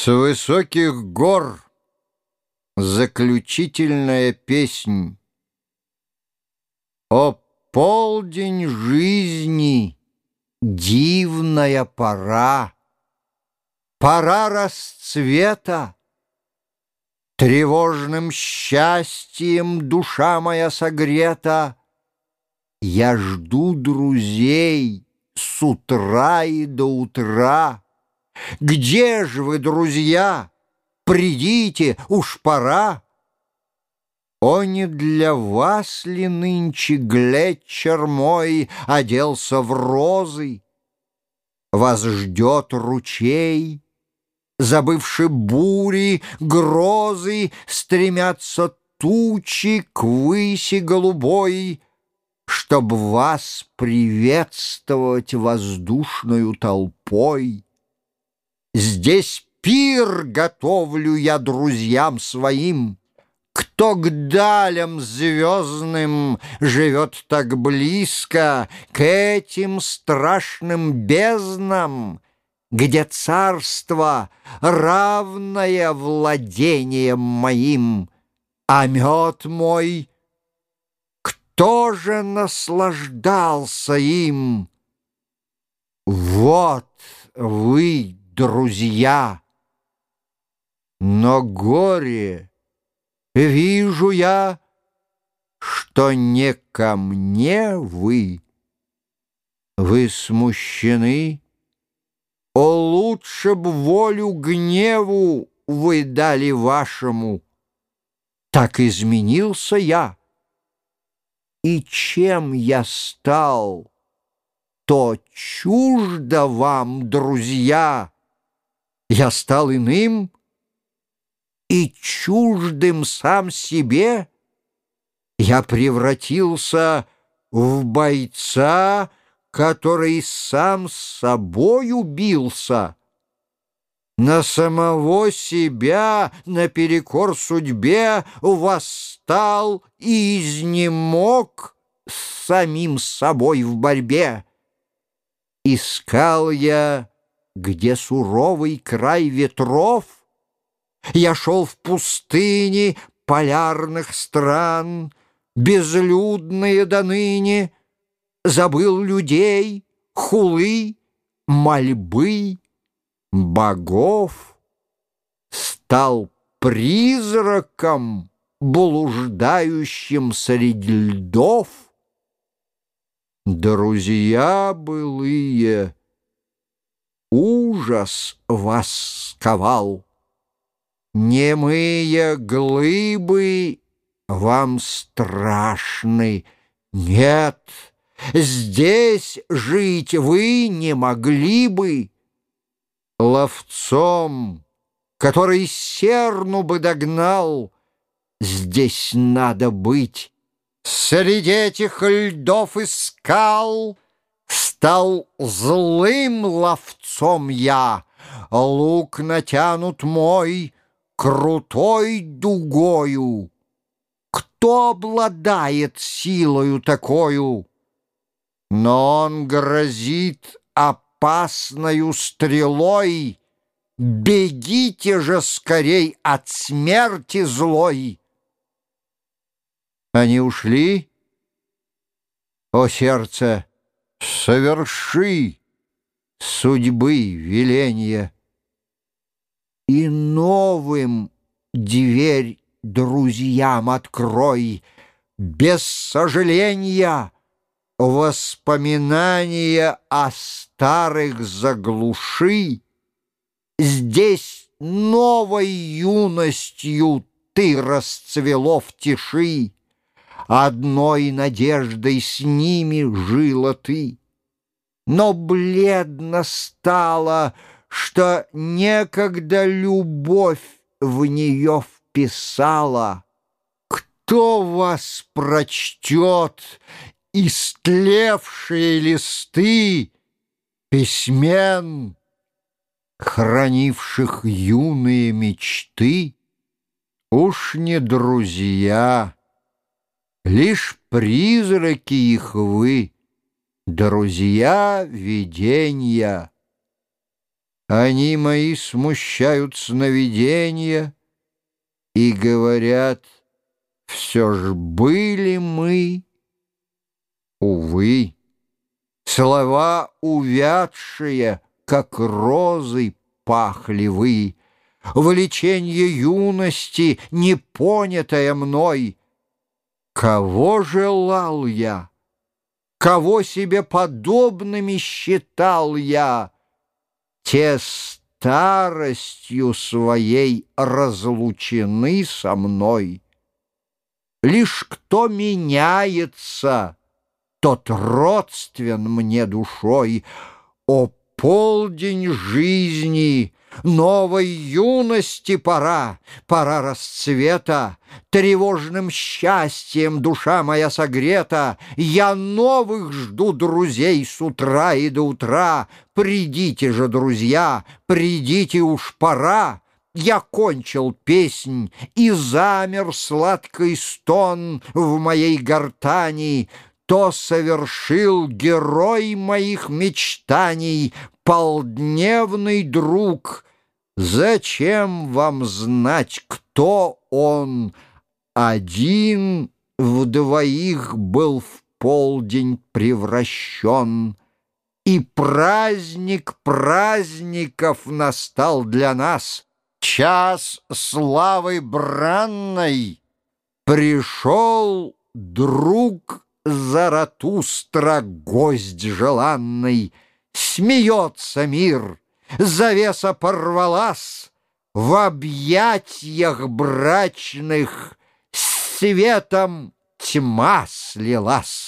С высоких гор заключительная песнь. О полдень жизни, дивная пора, Пора расцвета, Тревожным счастьем душа моя согрета. Я жду друзей с утра и до утра. Где же вы, друзья? Придите, уж пора. О, не для вас ли нынче глетчер мой Оделся в розы? Вас ждет ручей, Забывши бури, грозы, Стремятся тучи к выси голубой, Чтоб вас приветствовать воздушную толпой. Здесь пир готовлю я друзьям своим, Кто к далям звездным живет так близко, К этим страшным безднам, Где царство, равное владением моим, А мед мой, кто же наслаждался им? Вот вы, друзья. Но горе вижу я, что не ко мне вы. Вы смущены, о, лучше б волю гневу вы дали вашему. Так изменился я. И чем я стал, то чуждо вам, друзья, я стал иным и чуждым сам себе. Я превратился в бойца, который сам с собой убился. На самого себя, наперекор судьбе, восстал и изнемог с самим собой в борьбе. Искал я где суровый край ветров. Я шел в пустыне полярных стран, Безлюдные до ныне, Забыл людей, хулы, мольбы, богов. Стал призраком, блуждающим среди льдов. Друзья былые — ужас вас сковал. Немые глыбы вам страшны. Нет, здесь жить вы не могли бы. Ловцом, который серну бы догнал, Здесь надо быть. Среди этих льдов и скал — Стал злым ловцом я, Лук натянут мой Крутой дугою. Кто обладает силою такою? Но он грозит опасною стрелой, Бегите же скорей от смерти злой. Они ушли, о сердце, соверши судьбы веления. И новым дверь друзьям открой, без сожаления воспоминания о старых заглуши. Здесь новой юностью ты расцвело в тиши. Одной надеждой с ними жила ты. Но бледно стало, что некогда любовь в нее вписала. Кто вас прочтет, истлевшие листы письмен, хранивших юные мечты? Уж не друзья, Лишь призраки их вы, друзья видения. Они мои смущают сновидения И говорят, все ж были мы. Увы, слова увядшие, Как розы пахли вы, Влеченье юности, непонятое мной. Кого желал я? Кого себе подобными считал я? те старостью своей разлучены со мной. Лишь кто меняется, тот родствен мне душой. О, полдень жизни! Новой юности пора, пора расцвета, Тревожным счастьем душа моя согрета, Я новых жду друзей с утра и до утра. Придите же, друзья, придите уж пора. Я кончил песнь, и замер сладкий стон В моей гортани, то совершил герой моих мечтаний, полдневный друг. Зачем вам знать, кто он? Один в двоих был в полдень превращен, И праздник праздников настал для нас. Час славы бранной пришел друг Заратустра, гость желанный, Смеется мир, завеса порвалась, В объятиях брачных светом тьма слилась.